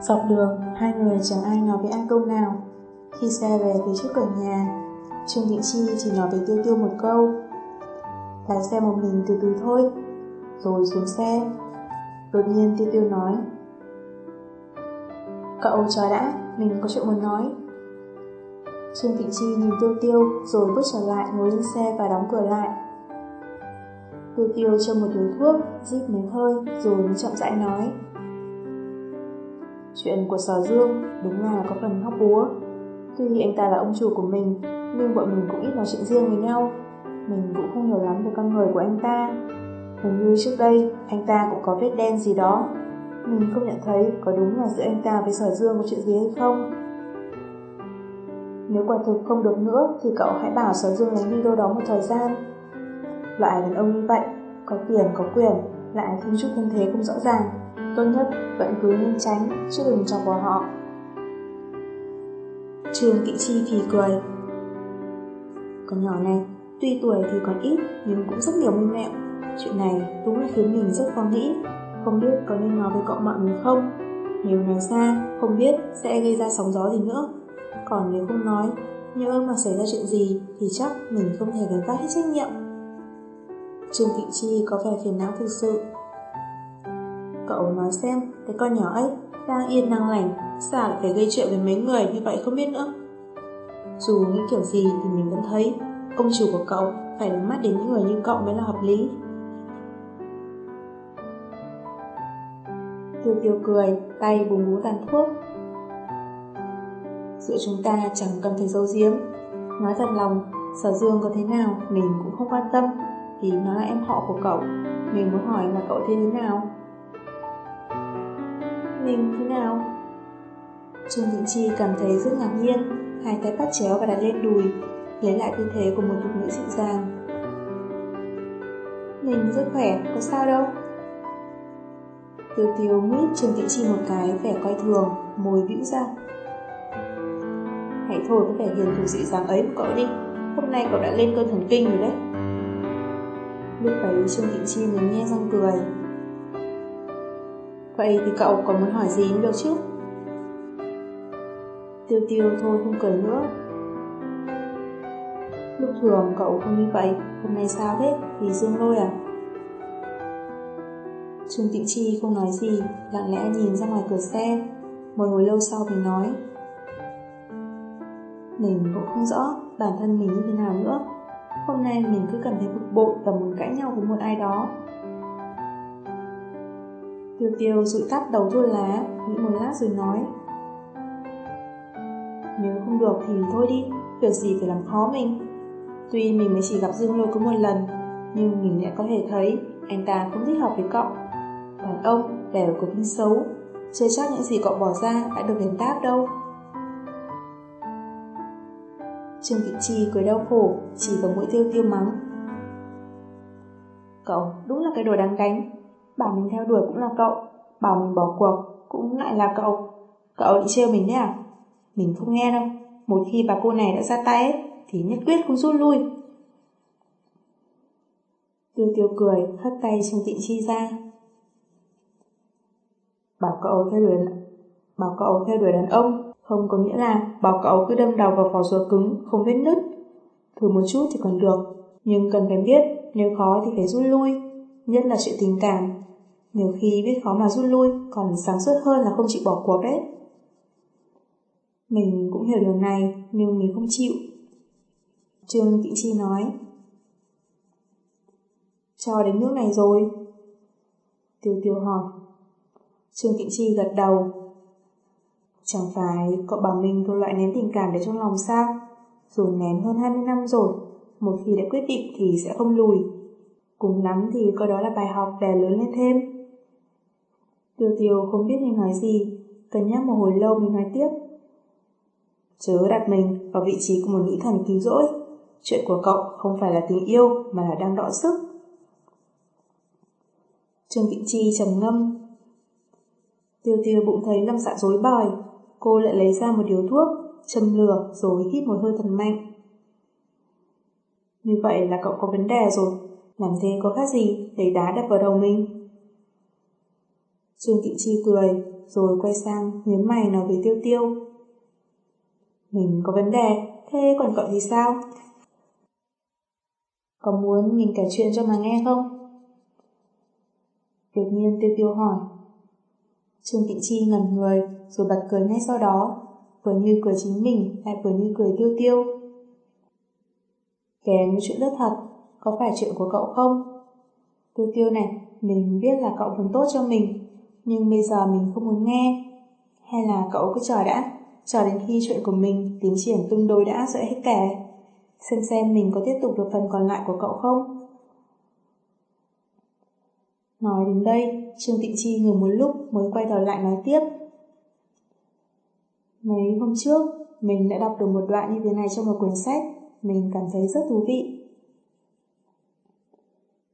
Dọc đường, hai người chẳng ai nói với ai câu nào. Khi xe về phía trước cửa nhà, Trương Thị Chi chỉ nói với Tiêu Tiêu một câu. Lái xe một mình từ từ thôi, rồi xuống xe. Đột nhiên Tiêu Tiêu nói. Cậu chờ đã, mình có chuyện muốn nói. Trương Thị Chi nhìn Tiêu Tiêu rồi bước trở lại ngồi lên xe và đóng cửa lại. Tiêu Tiêu cho một điếu thuốc, rít mấy hơi rồi mới chậm rãi nói. Chuyện của Sở Dương đúng là có phần hóc búa. Tuy anh ta là ông chủ của mình, nhưng bọn mình cũng ít nói chuyện riêng với nhau. Mình cũng không hiểu lắm về con người của anh ta. Hình như trước đây, anh ta cũng có vết đen gì đó. Mình không nhận thấy có đúng là giữa anh ta với Sở Dương có chuyện gì hay không. Nếu quả thực không được nữa thì cậu hãy bảo Sở Dương lánh đi đâu đó một thời gian. Loại đàn ông như vậy, có tiền có quyền, lại thêm chút thân thế không rõ ràng, tốt nhất vẫn cứ nên tránh, chứ đừng chọc vào họ. Trương Kỵ Chi thì cười. Con nhỏ này, tuy tuổi thì còn ít nhưng cũng rất nhiều mưu mẹo. Chuyện này đúng là khiến mình rất khó nghĩ, không biết có nên nói với cậu mọi người không. Nếu nói ra, không biết sẽ gây ra sóng gió gì nữa. Còn nếu không nói, nhớ mà xảy ra chuyện gì thì chắc mình không thể gánh vác hết trách nhiệm. Trương Thị Chi có vẻ phiền não thực sự. Cậu nói xem, cái con nhỏ ấy đang yên đang lành, sao lại phải gây chuyện với mấy người như vậy không biết nữa. Dù nghĩ kiểu gì thì mình vẫn thấy ông chủ của cậu phải đứng mắt đến những người như cậu mới là hợp lý. Tiêu tiêu cười, tay bùng bú tàn thuốc. Giữa chúng ta chẳng cần phải giấu giếm. Nói thật lòng, sở dương có thế nào mình cũng không quan tâm, vì nó là em họ của cậu. Mình muốn hỏi là cậu thế thế nào? Mình thế nào? Trương Thị Chi cảm thấy rất ngạc nhiên, hai tay bắt chéo và đặt lên đùi, lấy lại tư thế của một phụ nữ dịu dàng. Mình rất khỏe, có sao đâu. Tiêu tiêu nguyết Trương Thị Chi một cái vẻ coi thường, môi bĩu ra. Hãy thôi với vẻ hiền thù dịu dàng ấy của cậu đi, hôm nay cậu đã lên cơn thần kinh rồi đấy. Lúc ấy Trương Thị Chi mới nghe răng cười. Vậy thì cậu có muốn hỏi gì đâu chứ? Tiêu tiêu thôi không cười nữa. Lúc thường cậu không như vậy, hôm nay sao thế? Vì Dương Lôi à? Trương Tịnh Chi không nói gì, lặng lẽ nhìn ra ngoài cửa xe. Một hồi lâu sau mình nói. Mình cũng không rõ bản thân mình như thế nào nữa. Hôm nay mình cứ cảm thấy bực bội và muốn cãi nhau với một ai đó. Tiêu tiêu rụi tắt đầu thuốc lá, nghĩ một lát rồi nói. Nếu không được thì thôi đi, việc gì phải làm khó mình. Tuy mình mới chỉ gặp Dương Lôi có một lần, nhưng mình lại có thể thấy anh ta không thích hợp với cậu. Đàn ông đều có tính xấu, chưa chắc những gì cậu bỏ ra đã được đền đáp đâu. Trương Thị Chi cười đau khổ, chỉ vào mũi tiêu tiêu mắng. Cậu đúng là cái đồ đáng đánh, bảo mình theo đuổi cũng là cậu, bảo mình bỏ cuộc cũng lại là cậu. Cậu định trêu mình đấy à? Mình không nghe đâu, một khi bà cô này đã ra tay ấy, thì nhất quyết không rút lui. Tiêu tiêu cười, hất tay Trương Tịnh Chi ra. Bảo cậu theo đuổi bảo cậu theo đuổi đàn ông không có nghĩa là bảo cậu cứ đâm đầu vào vỏ rùa cứng, không vết nứt. Thử một chút thì còn được, nhưng cần phải biết nếu khó thì phải rút lui, nhất là chuyện tình cảm. Nhiều khi biết khó mà rút lui còn sáng suốt hơn là không chịu bỏ cuộc đấy. Mình cũng hiểu điều này, nhưng mình không chịu. Trương Tịnh Chi nói. Cho đến nước này rồi. Tiêu tiêu hỏi. Trương Tịnh Chi gật đầu. Chẳng phải cậu bảo mình thôi loại nén tình cảm để trong lòng sao? dù nén hơn 20 năm rồi, một khi đã quyết định thì sẽ không lùi. Cùng lắm thì coi đó là bài học để lớn lên thêm. Tiêu tiêu không biết nên nói gì, cân nhắc một hồi lâu mới nói tiếp. Chớ đặt mình vào vị trí của một nữ thần cứu rỗi. Chuyện của cậu không phải là tình yêu mà là đang đọ sức. Trương Vĩnh Chi trầm ngâm. Tiêu tiêu bụng thấy lâm dạ dối bời, cô lại lấy ra một điếu thuốc, châm lửa rồi hít một hơi thật mạnh. Như vậy là cậu có vấn đề rồi, làm thế có khác gì lấy đá đập vào đầu mình. Trương Tịnh Chi cười, rồi quay sang nhớn mày nói với Tiêu Tiêu. Mình có vấn đề, thế còn cậu thì sao? Có muốn mình kể chuyện cho mà nghe không? Đột nhiên Tiêu Tiêu hỏi. Trương Tịnh Chi ngẩn người rồi bật cười ngay sau đó, vừa như cười chính mình lại vừa như cười Tiêu Tiêu. Kể một chuyện rất thật, có phải chuyện của cậu không? Tiêu Tiêu này, mình biết là cậu muốn tốt cho mình, nhưng bây giờ mình không muốn nghe. Hay là cậu cứ chờ đã, chờ đến khi chuyện của mình tiến triển tương đối đã rồi hết kể. Xem xem mình có tiếp tục được phần còn lại của cậu không? Nói đến đây, Trương Tịnh Chi ngừng một lúc mới quay đầu lại nói tiếp. Mấy hôm trước, mình đã đọc được một đoạn như thế này trong một quyển sách, mình cảm thấy rất thú vị.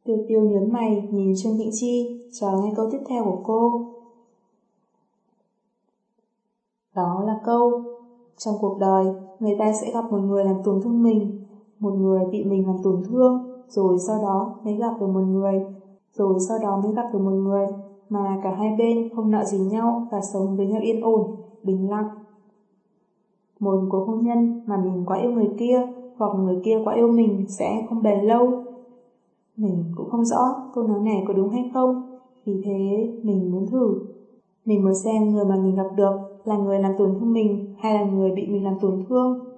Tiêu tiêu nhớ mày nhìn Trương Tịnh Chi, chờ nghe câu tiếp theo của cô. Đó là câu, trong cuộc đời, người ta sẽ gặp một người làm tổn thương mình, một người bị mình làm tổn thương, rồi sau đó mới gặp được một người, rồi sau đó mới gặp được một người mà cả hai bên không nợ gì nhau và sống với nhau yên ổn, bình lặng. Một cuộc hôn nhân mà mình quá yêu người kia hoặc người kia quá yêu mình sẽ không bền lâu. Mình cũng không rõ câu nói này có đúng hay không, vì thế mình muốn thử. Mình muốn xem người mà mình gặp được là người làm tổn thương mình hay là người bị mình làm tổn thương.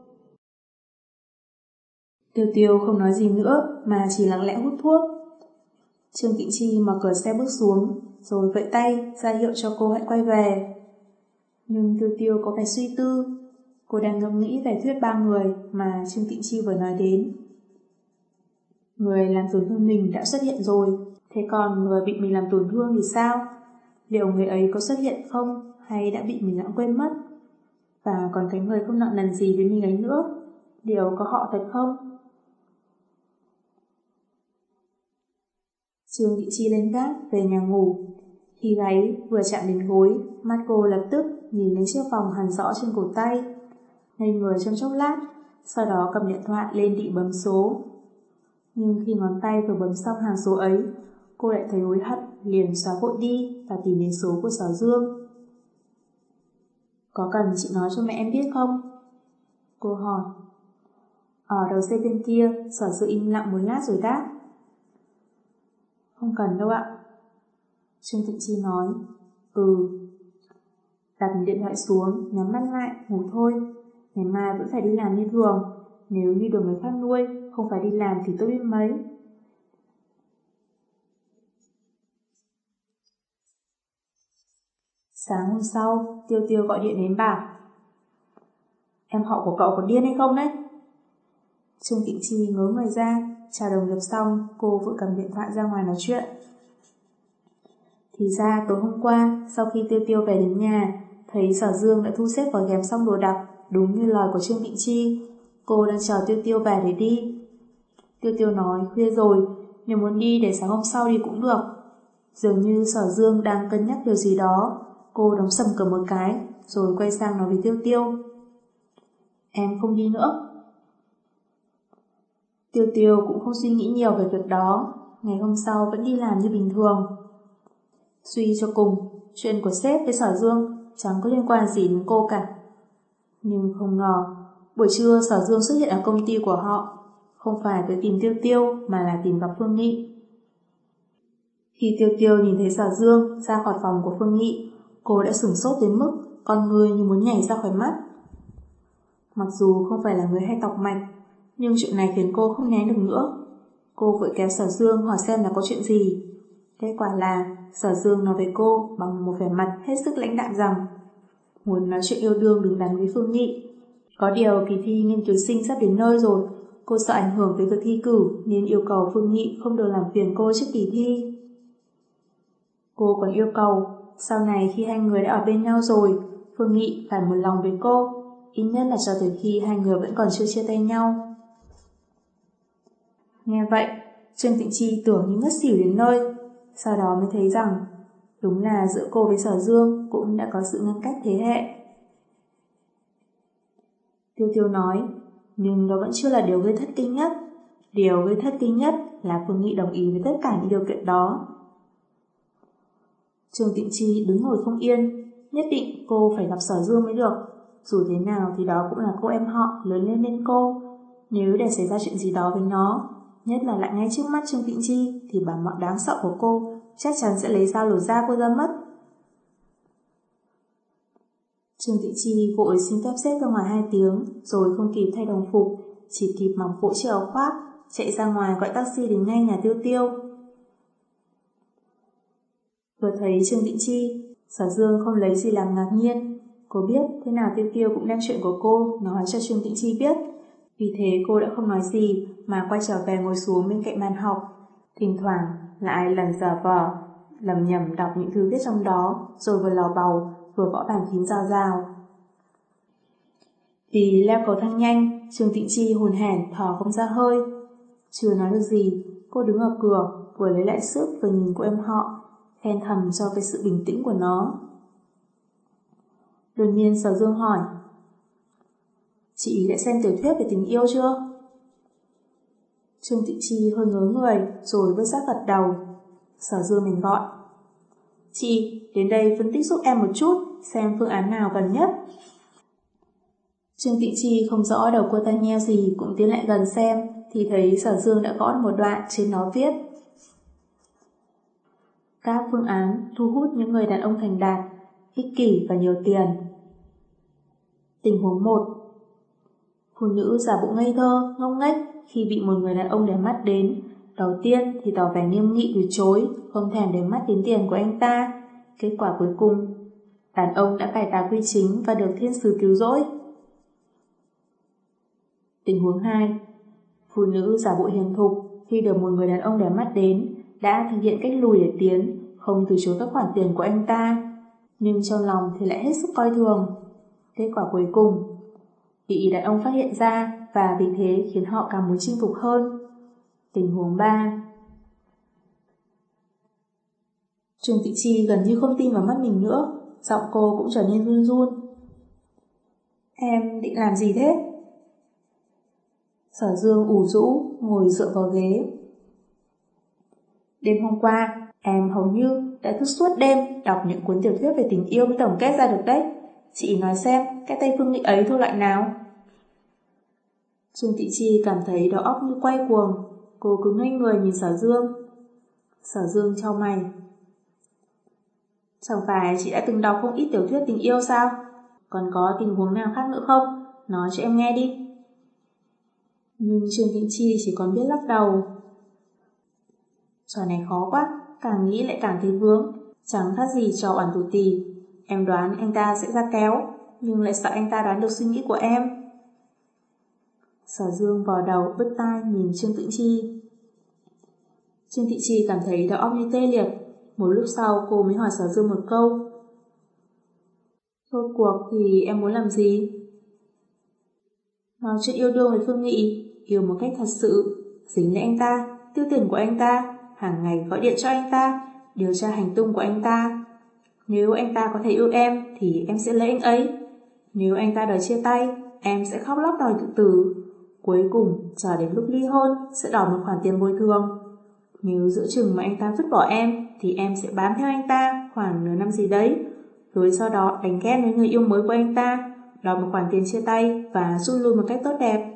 Tiêu tiêu không nói gì nữa mà chỉ lặng lẽ hút thuốc. Trương Tịnh Chi mở cửa xe bước xuống rồi vẫy tay ra hiệu cho cô hãy quay về. Nhưng tiêu tiêu có vẻ suy tư. Cô đang ngẫm nghĩ về thuyết ba người mà Trương Tịnh Chi vừa nói đến. Người làm tổn thương mình đã xuất hiện rồi, thế còn người bị mình làm tổn thương thì sao? Liệu người ấy có xuất hiện không hay đã bị mình lãng quên mất? Và còn cái người không nợ nần gì với mình ấy nữa, liệu có họ thật không? Trương Thị Chi lên gác về nhà ngủ. Khi gáy vừa chạm đến gối, mắt cô lập tức nhìn lên chiếc vòng hằn rõ trên cổ tay. Ngây người trong chốc lát, sau đó cầm điện thoại lên định bấm số. Nhưng khi ngón tay vừa bấm xong hàng số ấy, cô lại thấy hối hận, liền xóa vội đi và tìm đến số của Sở Dương. Có cần chị nói cho mẹ em biết không? Cô hỏi. Ở đầu dây bên kia, Sở Dương im lặng một lát rồi đáp. Không cần đâu ạ. Trương Thịnh Chi nói, ừ. Đặt điện thoại xuống, nhắm mắt lại, ngủ thôi. Ngày mai vẫn phải đi làm như thường. Nếu như được người khác nuôi, không phải đi làm thì tôi biết mấy. Sáng hôm sau, Tiêu Tiêu gọi điện đến bảo Em họ của cậu có điên hay không đấy? Trương Tịnh Chi ngớ người ra, chào đồng nghiệp xong, cô vội cầm điện thoại ra ngoài nói chuyện. Thì ra tối hôm qua, sau khi Tiêu Tiêu về đến nhà, thấy Sở Dương đã thu xếp và ghém xong đồ đạc, đúng như lời của Trương Tịnh Chi. Cô đang chờ Tiêu Tiêu về để đi. Tiêu Tiêu nói khuya rồi, nếu muốn đi để sáng hôm sau đi cũng được. Dường như Sở Dương đang cân nhắc điều gì đó, cô đóng sầm cửa một cái, rồi quay sang nói với Tiêu Tiêu. Em không đi nữa. Tiêu Tiêu cũng không suy nghĩ nhiều về việc đó, ngày hôm sau vẫn đi làm như bình thường. Suy cho cùng, chuyện của sếp với Sở Dương chẳng có liên quan gì đến cô cả. Nhưng không ngờ, buổi trưa Sở Dương xuất hiện ở công ty của họ, không phải tới tìm Tiêu Tiêu mà là tìm gặp Phương Nghị. Khi Tiêu Tiêu nhìn thấy Sở Dương ra khỏi phòng của Phương Nghị, cô đã sửng sốt đến mức con người như muốn nhảy ra khỏi mắt. Mặc dù không phải là người hay tọc mạch, nhưng chuyện này khiến cô không né được nữa. Cô vội kéo Sở Dương hỏi xem là có chuyện gì. Kết quả là Sở Dương nói với cô bằng một vẻ mặt hết sức lãnh đạm rằng muốn nói chuyện yêu đương đứng đắn với Phương Nghị. Có điều kỳ thi nghiên cứu sinh sắp đến nơi rồi, cô sợ ảnh hưởng tới việc thi cử nên yêu cầu Phương Nghị không được làm phiền cô trước kỳ thi. Cô còn yêu cầu sau này khi hai người đã ở bên nhau rồi, Phương Nghị phải một lòng với cô, ít nhất là cho tới khi hai người vẫn còn chưa chia tay nhau. Nghe vậy, Trương Tịnh Chi tưởng như ngất xỉu đến nơi, sau đó mới thấy rằng đúng là giữa cô với Sở Dương cũng đã có sự ngăn cách thế hệ. Tiêu Tiêu nói, nhưng đó vẫn chưa là điều gây thất kinh nhất. Điều gây thất kinh nhất là Phương Nghị đồng ý với tất cả những điều kiện đó. Trương Tịnh Chi đứng ngồi không yên, Nhất định cô phải gặp Sở Dương mới được. Dù thế nào thì đó cũng là cô em họ lớn lên bên cô. Nếu để xảy ra chuyện gì đó với nó, nhất là lại ngay trước mắt Trương Tịnh Chi, thì bà mọn đáng sợ của cô chắc chắn sẽ lấy dao lột da cô ra mất. Trương Thị Chi vội xin phép xếp ra ngoài hai tiếng, rồi không kịp thay đồng phục, chỉ kịp mặc vội chiếc áo khoác, chạy ra ngoài gọi taxi đến ngay nhà tiêu tiêu. Vừa thấy Trương Thị Chi, Sở Dương không lấy gì làm ngạc nhiên. Cô biết thế nào Tiêu Tiêu cũng đem chuyện của cô nói cho Trương Thị Chi biết. Vì thế cô đã không nói gì mà quay trở về ngồi xuống bên cạnh bàn học. Thỉnh thoảng lại lần giờ vờ, lầm nhầm đọc những thứ viết trong đó rồi vừa lò bầu vừa gõ bàn phím rào rào. Vì leo cầu thang nhanh, Trương Tịnh Chi hồn hển thở không ra hơi. Chưa nói được gì, cô đứng ở cửa, vừa lấy lại sức vừa nhìn cô em họ, khen thầm cho cái sự bình tĩnh của nó. Đột nhiên Sở Dương hỏi Chị đã xem tiểu thuyết về tình yêu chưa? Trương Tịnh Chi hơi ngớ người rồi vứt sát gật đầu. Sở Dương mình gọi. Chị, đến đây phân tích giúp em một chút, xem phương án nào gần nhất. Trương Tị Chi không rõ đầu cô ta nheo gì cũng tiến lại gần xem thì thấy Sở Dương đã gõ một đoạn trên nó viết. Các phương án thu hút những người đàn ông thành đạt, ích kỷ và nhiều tiền. Tình huống 1 Phụ nữ giả bộ ngây thơ, ngông nghếch khi bị một người đàn ông để mắt đến. Đầu tiên thì tỏ vẻ nghiêm nghị từ chối, không thèm để mắt đến tiền của anh ta. Kết quả cuối cùng, đàn ông đã cải tà quy chính và được thiên sứ cứu rỗi. Tình huống 2 Phụ nữ giả bộ hiền thục khi được một người đàn ông để mắt đến đã thực hiện cách lùi để tiến, không từ chối các khoản tiền của anh ta, nhưng trong lòng thì lại hết sức coi thường. Kết quả cuối cùng, bị đàn ông phát hiện ra và vì thế khiến họ càng muốn chinh phục hơn. Tình huống 3 Trương Thị Chi gần như không tin vào mắt mình nữa, giọng cô cũng trở nên run run. Em định làm gì thế? Sở Dương ủ rũ, ngồi dựa vào ghế. Đêm hôm qua, em hầu như đã thức suốt đêm đọc những cuốn tiểu thuyết về tình yêu mới tổng kết ra được đấy. Chị nói xem, cái tay phương nghị ấy thuộc loại nào? Trương Thị Chi cảm thấy đầu óc như quay cuồng, cô cứ ngây người nhìn Sở Dương. Sở Dương trao mày. Chẳng phải chị đã từng đọc không ít tiểu thuyết tình yêu sao? Còn có tình huống nào khác nữa không? Nói cho em nghe đi. Nhưng Trương Thị Chi chỉ còn biết lắc đầu. Trò này khó quá, càng nghĩ lại càng thấy vướng, chẳng khác gì trò oản tù tì. Em đoán anh ta sẽ ra kéo, nhưng lại sợ anh ta đoán được suy nghĩ của em. Sở Dương vò đầu bứt tai nhìn Trương Tĩnh Chi. Trương Thị Chi cảm thấy đầu óc như tê liệt. Một lúc sau cô mới hỏi Sở Dương một câu. Thôi cuộc thì em muốn làm gì? Nói chuyện yêu đương với Phương Nghị, yêu một cách thật sự, dính lấy anh ta, tiêu tiền của anh ta, hàng ngày gọi điện cho anh ta, điều tra hành tung của anh ta. Nếu anh ta có thể yêu em thì em sẽ lấy anh ấy. Nếu anh ta đòi chia tay, em sẽ khóc lóc đòi tự tử. Cuối cùng, chờ đến lúc ly hôn, sẽ đòi một khoản tiền bồi thường. Nếu giữa chừng mà anh ta vứt bỏ em, thì em sẽ bám theo anh ta khoảng nửa năm gì đấy. Rồi sau đó đánh ghét với người yêu mới của anh ta, đòi một khoản tiền chia tay và rút lui một cách tốt đẹp.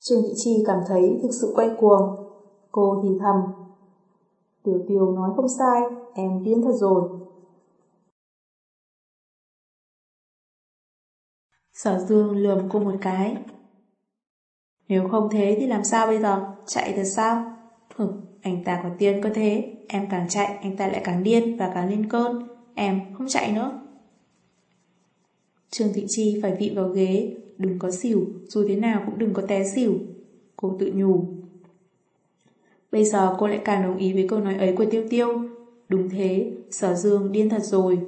Trương Thị Chi cảm thấy thực sự quay cuồng. Cô thì thầm. Tiểu Tiểu nói không sai, em điên thật rồi. Sở Dương lườm cô một cái. Nếu không thế thì làm sao bây giờ? Chạy thật sao? Hừ, anh ta có tiền có thế, em càng chạy anh ta lại càng điên và càng lên cơn. Em không chạy nữa. Trương Thị Chi phải vị vào ghế, đừng có xỉu, dù thế nào cũng đừng có té xỉu. Cô tự nhủ. Bây giờ cô lại càng đồng ý với câu nói ấy của Tiêu Tiêu. Đúng thế, Sở Dương điên thật rồi.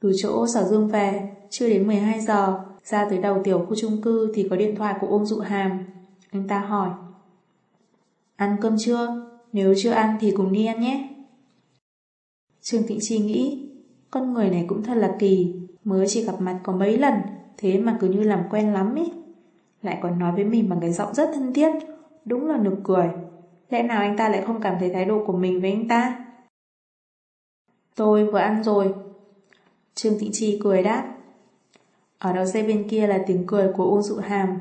Từ chỗ Sở Dương về, chưa đến 12 giờ, ra tới đầu tiểu khu chung cư thì có điện thoại của Ôn Dụ Hàm. Anh ta hỏi. Ăn cơm chưa? Nếu chưa ăn thì cùng đi ăn nhé. Trương Tịnh Chi nghĩ, con người này cũng thật là kỳ, mới chỉ gặp mặt có mấy lần, thế mà cứ như làm quen lắm ý. Lại còn nói với mình bằng cái giọng rất thân thiết, đúng là nực cười. Lẽ nào anh ta lại không cảm thấy thái độ của mình với anh ta? Tôi vừa ăn rồi. Trương Thị Chi cười đáp. Ở đầu dây bên kia là tiếng cười của Uông Dụ Hàm.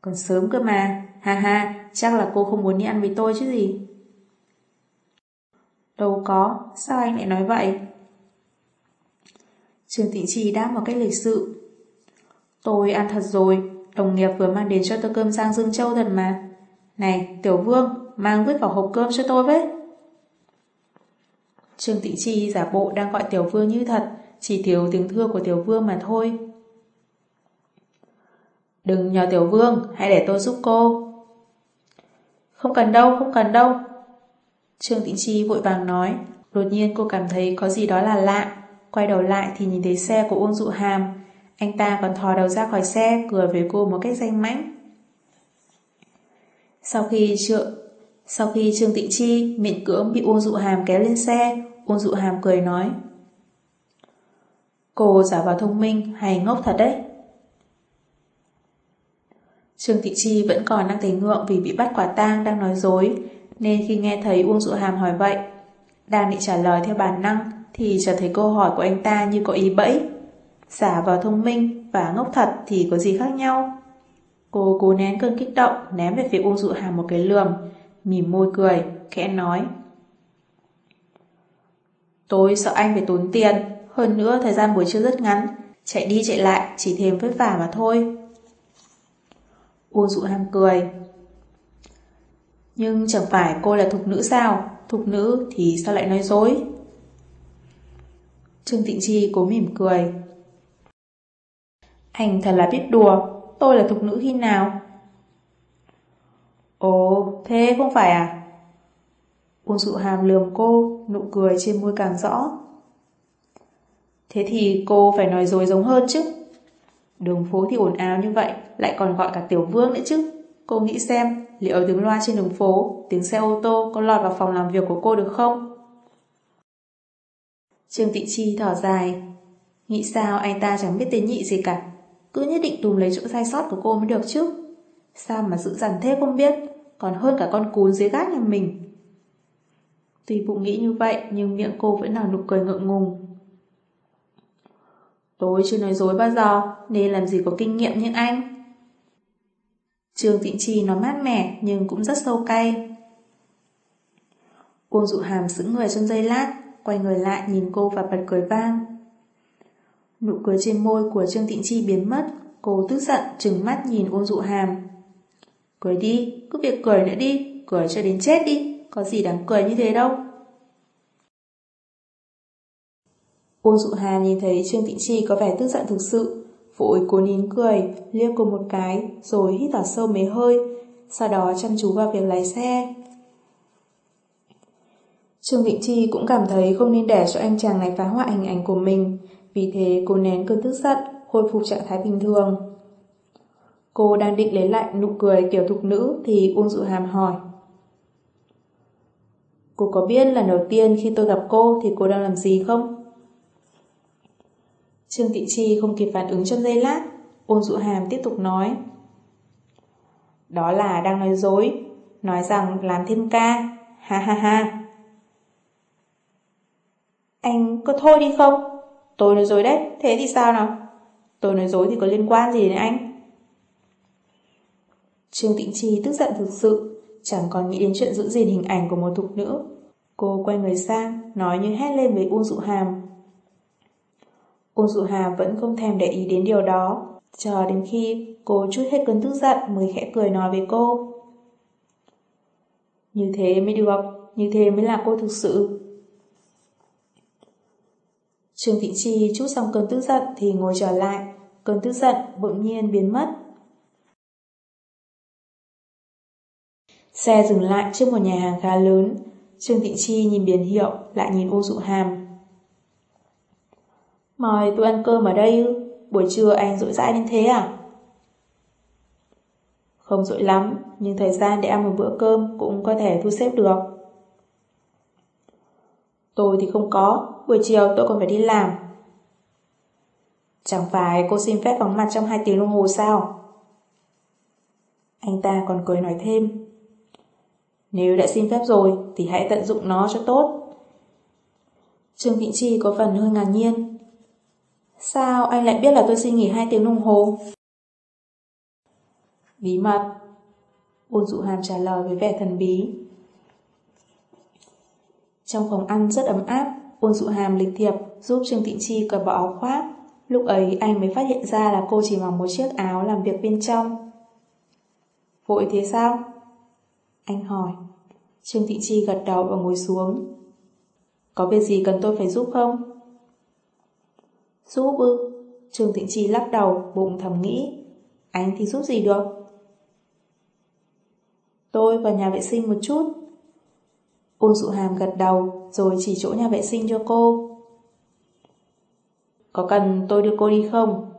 Còn sớm cơ mà, ha ha, chắc là cô không muốn đi ăn với tôi chứ gì. Đâu có, sao anh lại nói vậy? Trường Tịnh Chi đáp một cách lịch sự. Tôi ăn thật rồi, đồng nghiệp vừa mang đến cho tôi cơm rang Dương Châu thật mà. Này, Tiểu Vương, mang vứt vào hộp cơm cho tôi với. Trương Tịnh Chi giả bộ đang gọi Tiểu Vương như thật, chỉ thiếu tiếng thưa của Tiểu Vương mà thôi. Đừng nhờ Tiểu Vương, hãy để tôi giúp cô. Không cần đâu, không cần đâu. Trương Tĩnh Chi vội vàng nói, đột nhiên cô cảm thấy có gì đó là lạ. Quay đầu lại thì nhìn thấy xe của Uông Dụ Hàm. Anh ta còn thò đầu ra khỏi xe, cười với cô một cách danh mãnh. Sau khi trượng sau khi Trương Tịnh Chi miệng cưỡng bị Uông Dụ Hàm kéo lên xe, Uông Dụ Hàm cười nói. Cô giả vào thông minh hay ngốc thật đấy. Trương Thị Chi vẫn còn đang thấy ngượng vì bị bắt quả tang đang nói dối, nên khi nghe thấy Uông Dụ Hàm hỏi vậy, đang định trả lời theo bản năng thì chợt thấy câu hỏi của anh ta như có ý bẫy. Giả vào thông minh và ngốc thật thì có gì khác nhau? Cô cố nén cơn kích động, ném về phía Uông Dụ Hàm một cái lườm, mỉm môi cười, khẽ nói. Tôi sợ anh phải tốn tiền, hơn nữa thời gian buổi trưa rất ngắn, chạy đi chạy lại chỉ thêm vất vả mà thôi. Uông Dụ Hàm cười. Nhưng chẳng phải cô là thục nữ sao? Thục nữ thì sao lại nói dối? Trương Tịnh Chi cố mỉm cười. Anh thật là biết đùa, tôi là thục nữ khi nào? Ồ, thế không phải à? Uông dụ hàm lườm cô, nụ cười trên môi càng rõ. Thế thì cô phải nói dối giống hơn chứ. Đường phố thì ồn ào như vậy, lại còn gọi cả tiểu vương nữa chứ. Cô nghĩ xem, liệu tiếng loa trên đường phố, tiếng xe ô tô có lọt vào phòng làm việc của cô được không? Trương Tị Chi thở dài. Nghĩ sao anh ta chẳng biết tên nhị gì cả. Cứ nhất định tùm lấy chỗ sai sót của cô mới được chứ. Sao mà giữ dằn thế không biết, còn hơn cả con cún dưới gác nhà mình. Tuy bụng nghĩ như vậy, nhưng miệng cô vẫn nở nụ cười ngượng ngùng. Tôi chưa nói dối bao giờ, nên làm gì có kinh nghiệm như anh. Trường Tịnh Trì nó mát mẻ nhưng cũng rất sâu cay. Uông dụ hàm sững người trong giây lát, quay người lại nhìn cô và bật cười vang. Nụ cười trên môi của Trương Tịnh Chi biến mất, cô tức giận trừng mắt nhìn Uông dụ hàm. Cười đi, cứ việc cười nữa đi, cười cho đến chết đi, có gì đáng cười như thế đâu. Uông dụ Hà nhìn thấy Trương Tịnh Chi có vẻ tức giận thực sự, vội cố nín cười, liếc cô một cái, rồi hít thở sâu mấy hơi, sau đó chăm chú vào việc lái xe. Trương Tịnh Chi cũng cảm thấy không nên để cho anh chàng này phá hoại hình ảnh của mình, vì thế cô nén cơn tức giận, khôi phục trạng thái bình thường. Cô đang định lấy lại nụ cười kiểu thục nữ thì Uông Dụ Hàm hỏi. Cô có biết lần đầu tiên khi tôi gặp cô thì cô đang làm gì không? Trương Tị Chi không kịp phản ứng trong giây lát, ôn Dụ Hàm tiếp tục nói. Đó là đang nói dối, nói rằng làm thêm ca, ha ha ha. Anh có thôi đi không? Tôi nói dối đấy, thế thì sao nào? Tôi nói dối thì có liên quan gì đến anh? Trương Tịnh Chi tức giận thực sự, chẳng còn nghĩ đến chuyện giữ gìn hình ảnh của một thục nữ. Cô quay người sang, nói như hét lên với Uông Dụ Hàm. Ôn Dụ Hà vẫn không thèm để ý đến điều đó, chờ đến khi cô chút hết cơn tức giận mới khẽ cười nói với cô. Như thế mới được, như thế mới là cô thực sự. Trương Thị Chi chút xong cơn tức giận thì ngồi trở lại, cơn tức giận bỗng nhiên biến mất. Xe dừng lại trước một nhà hàng khá lớn, Trương Thị Chi nhìn biển hiệu, lại nhìn ô dụ hàm. Mời tôi ăn cơm ở đây ư? Buổi trưa anh rỗi rãi đến thế à? Không rỗi lắm, nhưng thời gian để ăn một bữa cơm cũng có thể thu xếp được. Tôi thì không có, buổi chiều tôi còn phải đi làm. Chẳng phải cô xin phép vắng mặt trong hai tiếng đồng hồ sao? Anh ta còn cười nói thêm. Nếu đã xin phép rồi thì hãy tận dụng nó cho tốt. Trương Vĩnh Chi có phần hơi ngạc nhiên. Sao anh lại biết là tôi xin nghỉ 2 tiếng đồng hồ? Bí mật. Ôn dụ hàm trả lời với vẻ thần bí. Trong phòng ăn rất ấm áp, ôn dụ hàm lịch thiệp giúp Trương tịnh Chi cởi bỏ áo khoác. Lúc ấy anh mới phát hiện ra là cô chỉ mặc một chiếc áo làm việc bên trong. Vội thế sao? Anh hỏi. Trương tịnh Chi gật đầu và ngồi xuống. Có việc gì cần tôi phải giúp không? Giúp ư? Trương thịnh Chi lắc đầu, bụng thầm nghĩ. Anh thì giúp gì được? Tôi vào nhà vệ sinh một chút. Ôn dụ hàm gật đầu, rồi chỉ chỗ nhà vệ sinh cho cô. Có cần tôi đưa cô đi không?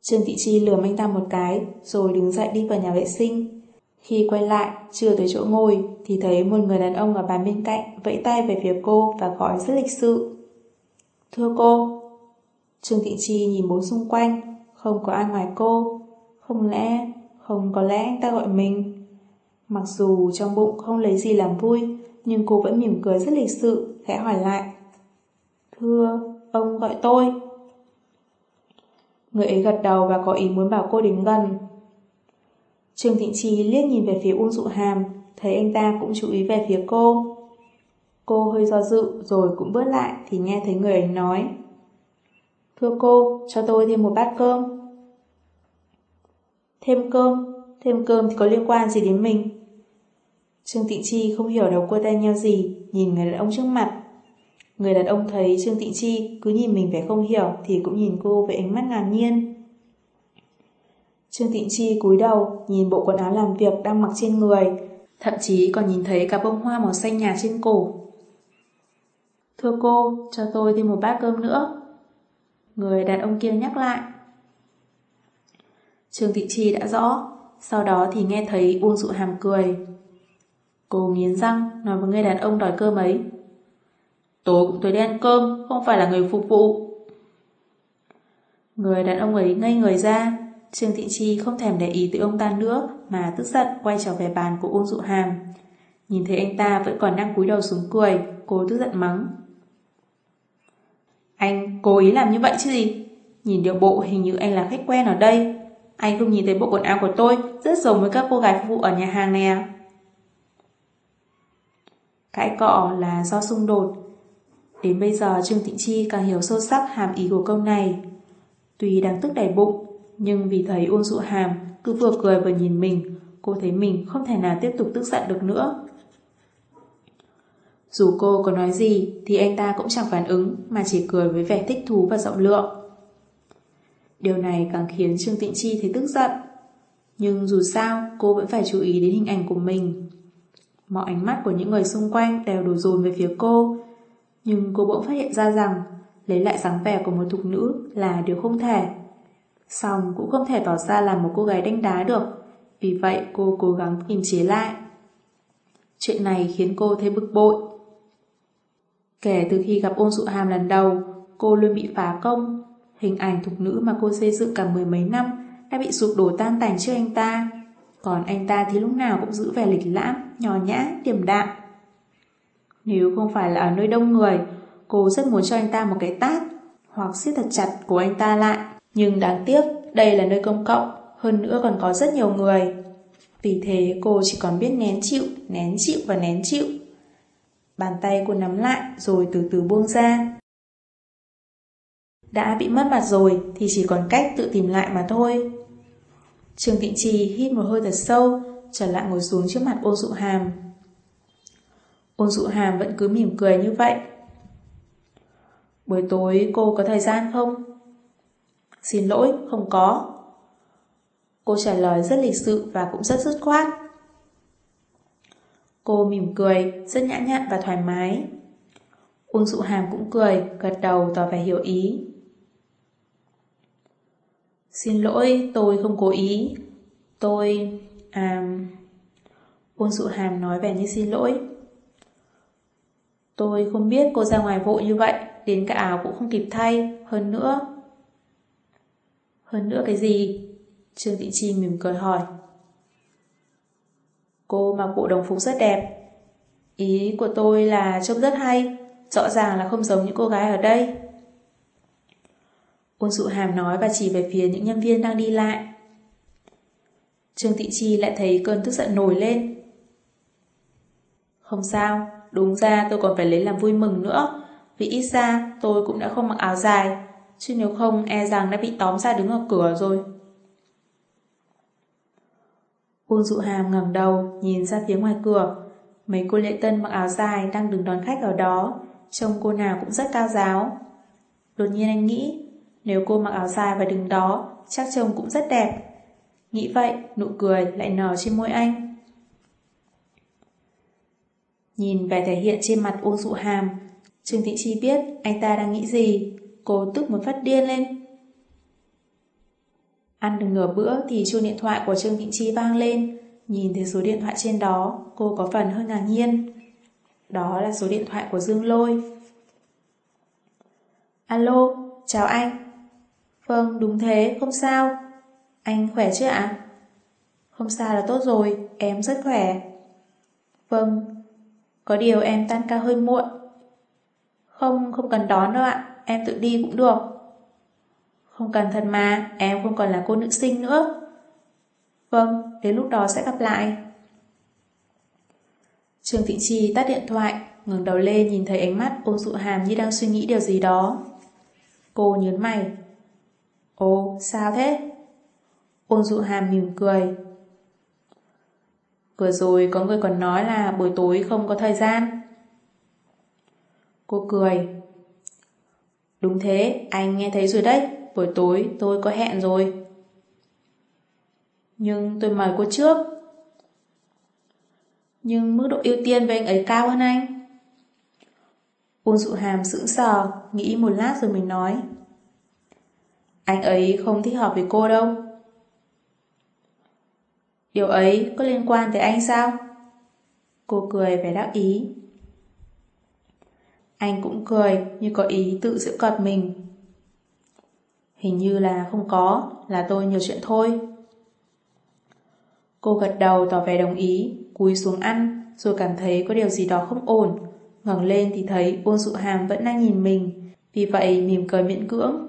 Trương Thị Chi lườm anh ta một cái, rồi đứng dậy đi vào nhà vệ sinh. Khi quay lại, chưa tới chỗ ngồi, thì thấy một người đàn ông ở bàn bên cạnh vẫy tay về phía cô và gọi rất lịch sự. Thưa cô. Trương Thị Chi nhìn bố xung quanh, không có ai ngoài cô. Không lẽ, không có lẽ anh ta gọi mình. Mặc dù trong bụng không lấy gì làm vui, nhưng cô vẫn mỉm cười rất lịch sự, khẽ hỏi lại. Thưa, ông gọi tôi. Người ấy gật đầu và có ý muốn bảo cô đến gần. Trương Thịnh Chi liếc nhìn về phía Uông Dụ Hàm, thấy anh ta cũng chú ý về phía cô. Cô hơi do dự rồi cũng bước lại thì nghe thấy người ấy nói. Thưa cô, cho tôi thêm một bát cơm. Thêm cơm? Thêm cơm thì có liên quan gì đến mình? Trương Tịnh Chi không hiểu đầu cô tay nhau gì, nhìn người đàn ông trước mặt. Người đàn ông thấy Trương Tịnh Chi cứ nhìn mình vẻ không hiểu thì cũng nhìn cô với ánh mắt ngạc nhiên. Trương Tịnh Chi cúi đầu nhìn bộ quần áo làm việc đang mặc trên người, thậm chí còn nhìn thấy cả bông hoa màu xanh nhạt trên cổ. Thưa cô, cho tôi thêm một bát cơm nữa. Người đàn ông kia nhắc lại. Trương Thị Chi đã rõ, sau đó thì nghe thấy Uông Dụ Hàm cười. Cô nghiến răng nói với người đàn ông đòi cơm ấy. Tôi cũng tới đi ăn cơm, không phải là người phục vụ. Người đàn ông ấy ngây người ra, Trương Thị Chi không thèm để ý tới ông ta nữa mà tức giận quay trở về bàn của Uông Dụ Hàm. Nhìn thấy anh ta vẫn còn đang cúi đầu xuống cười, cô tức giận mắng. Anh cố ý làm như vậy chứ gì? Nhìn điều bộ hình như anh là khách quen ở đây. Anh không nhìn thấy bộ quần áo của tôi rất giống với các cô gái phục vụ ở nhà hàng này à? Cãi cọ là do xung đột. Đến bây giờ Trương thịnh Chi càng hiểu sâu sắc hàm ý của câu này. Tuy đang tức đầy bụng, nhưng vì thấy Uông Dụ Hàm cứ vừa cười vừa nhìn mình, cô thấy mình không thể nào tiếp tục tức giận được nữa. Dù cô có nói gì, thì anh ta cũng chẳng phản ứng, mà chỉ cười với vẻ thích thú và rộng lượng. Điều này càng khiến Trương Tịnh Chi thấy tức giận. Nhưng dù sao, cô vẫn phải chú ý đến hình ảnh của mình. Mọi ánh mắt của những người xung quanh đều đổ dồn về phía cô. Nhưng cô bỗng phát hiện ra rằng, lấy lại dáng vẻ của một thục nữ là điều không thể. Xong cũng không thể tỏ ra là một cô gái đánh đá được. Vì vậy, cô cố gắng kiềm chế lại. Chuyện này khiến cô thấy bực bội. Kể từ khi gặp ôn dụ hàm lần đầu, cô luôn bị phá công. Hình ảnh thục nữ mà cô xây dựng cả mười mấy năm đã bị sụp đổ tan tành trước anh ta. Còn anh ta thì lúc nào cũng giữ vẻ lịch lãm, nhỏ nhã, điềm đạm. Nếu không phải là ở nơi đông người, cô rất muốn cho anh ta một cái tát hoặc siết thật chặt của anh ta lại. Nhưng đáng tiếc, đây là nơi công cộng, hơn nữa còn có rất nhiều người. Vì thế cô chỉ còn biết nén chịu, nén chịu và nén chịu. Bàn tay cô nắm lại rồi từ từ buông ra. Đã bị mất mặt rồi thì chỉ còn cách tự tìm lại mà thôi. Trương Tịnh Trì hít một hơi thật sâu, trở lại ngồi xuống trước mặt ôn dụ hàm. Ôn dụ hàm vẫn cứ mỉm cười như vậy. Buổi tối cô có thời gian không? Xin lỗi, không có. Cô trả lời rất lịch sự và cũng rất dứt khoát. Cô mỉm cười, rất nhã nhặn và thoải mái. Uông dụ hàm cũng cười, gật đầu tỏ vẻ hiểu ý. Xin lỗi, tôi không cố ý. Tôi... À... Uông dụ hàm nói vẻ như xin lỗi. Tôi không biết cô ra ngoài vội như vậy, đến cả áo cũng không kịp thay, hơn nữa. Hơn nữa cái gì? Trương Thị Chi mỉm cười hỏi. Cô mặc bộ đồng phục rất đẹp. Ý của tôi là trông rất hay, rõ ràng là không giống những cô gái ở đây. Ôn dụ hàm nói và chỉ về phía những nhân viên đang đi lại. Trương thị Chi lại thấy cơn tức giận nổi lên. Không sao, đúng ra tôi còn phải lấy làm vui mừng nữa, vì ít ra tôi cũng đã không mặc áo dài, chứ nếu không e rằng đã bị tóm ra đứng ở cửa rồi. Uông dụ hàm ngẩng đầu, nhìn ra phía ngoài cửa. Mấy cô lệ tân mặc áo dài đang đứng đón khách ở đó, trông cô nào cũng rất cao giáo. Đột nhiên anh nghĩ, nếu cô mặc áo dài và đứng đó, chắc trông cũng rất đẹp. Nghĩ vậy, nụ cười lại nở trên môi anh. Nhìn vẻ thể hiện trên mặt Uông dụ hàm, Trương Thị Chi biết anh ta đang nghĩ gì, cô tức muốn phát điên lên. Ăn được nửa bữa thì chuông điện thoại của Trương vĩnh Chi vang lên, nhìn thấy số điện thoại trên đó, cô có phần hơi ngạc nhiên. Đó là số điện thoại của Dương Lôi. Alo, chào anh. Vâng, đúng thế, không sao. Anh khỏe chứ ạ? Không sao là tốt rồi, em rất khỏe. Vâng, có điều em tan ca hơi muộn. Không, không cần đón đâu ạ, em tự đi cũng được. Không cần thật mà, em không còn là cô nữ sinh nữa. Vâng, đến lúc đó sẽ gặp lại. Trương Thị Trì tắt điện thoại, ngừng đầu lên nhìn thấy ánh mắt ôn dụ hàm như đang suy nghĩ điều gì đó. Cô nhớn mày. Ồ, sao thế? Ôn dụ hàm mỉm cười. Vừa rồi có người còn nói là buổi tối không có thời gian. Cô cười. Đúng thế, anh nghe thấy rồi đấy, buổi tối tôi có hẹn rồi. Nhưng tôi mời cô trước. Nhưng mức độ ưu tiên với anh ấy cao hơn anh. Uông dụ hàm sững sờ, nghĩ một lát rồi mình nói. Anh ấy không thích hợp với cô đâu. Điều ấy có liên quan tới anh sao? Cô cười vẻ đắc ý. Anh cũng cười như có ý tự giễu cợt mình. Hình như là không có, là tôi nhiều chuyện thôi. Cô gật đầu tỏ vẻ đồng ý, cúi xuống ăn, rồi cảm thấy có điều gì đó không ổn. ngẩng lên thì thấy ôn dụ hàm vẫn đang nhìn mình, vì vậy mỉm cười miễn cưỡng.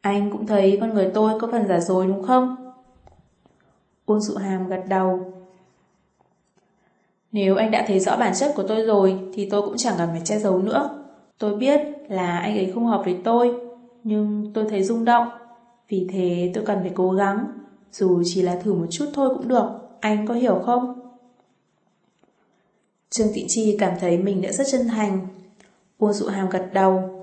Anh cũng thấy con người tôi có phần giả dối đúng không? Ôn dụ hàm gật đầu. Nếu anh đã thấy rõ bản chất của tôi rồi thì tôi cũng chẳng cần phải che giấu nữa. Tôi biết là anh ấy không hợp với tôi, nhưng tôi thấy rung động. Vì thế tôi cần phải cố gắng, dù chỉ là thử một chút thôi cũng được. Anh có hiểu không? Trương Thị Chi cảm thấy mình đã rất chân thành. Uông dụ hàm gật đầu,